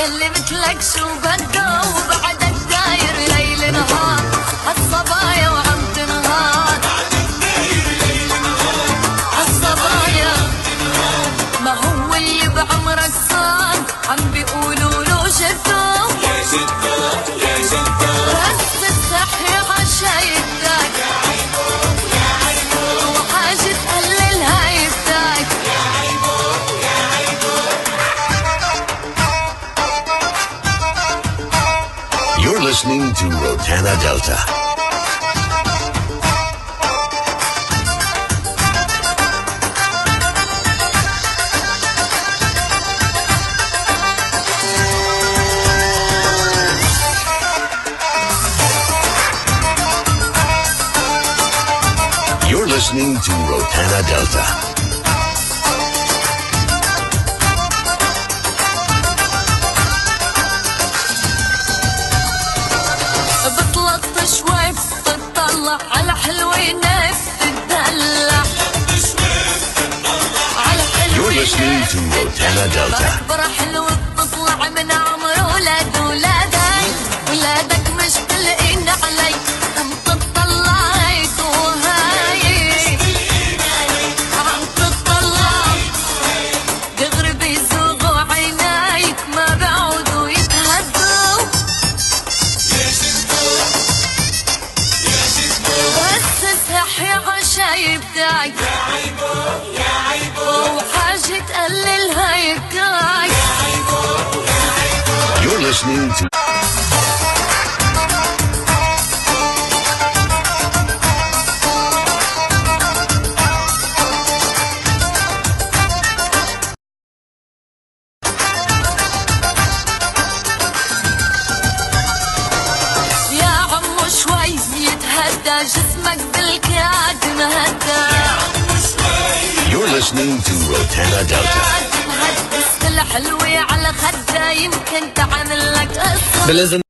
يلي مثلك شو بده وبعدك داير ليل نهار هالصبايا وعم تنهار هالصبايا ما هو اللي بعمرك صار عم بيقولوا له جدو بس You're listening to Rotana Delta. You're listening to Rotana Delta. To Rotana Delta. بكبر حلو بتطلع من عمر ولاد ولادك ولادك مش تلقين علي. عم تطلع وهاي عم تطلع دغري بيزوغوا عيناي ما بيعودوا يتهدوا. بس صحي عشايبتك وحاجة تقلل هايبتك You're listening to يا عمو شوي يتهدى جسمك بالكاد مهدى. You're listening to Rotana Delta. كاد مهدى الحلوة على خدة يمكن تعمل لك قصة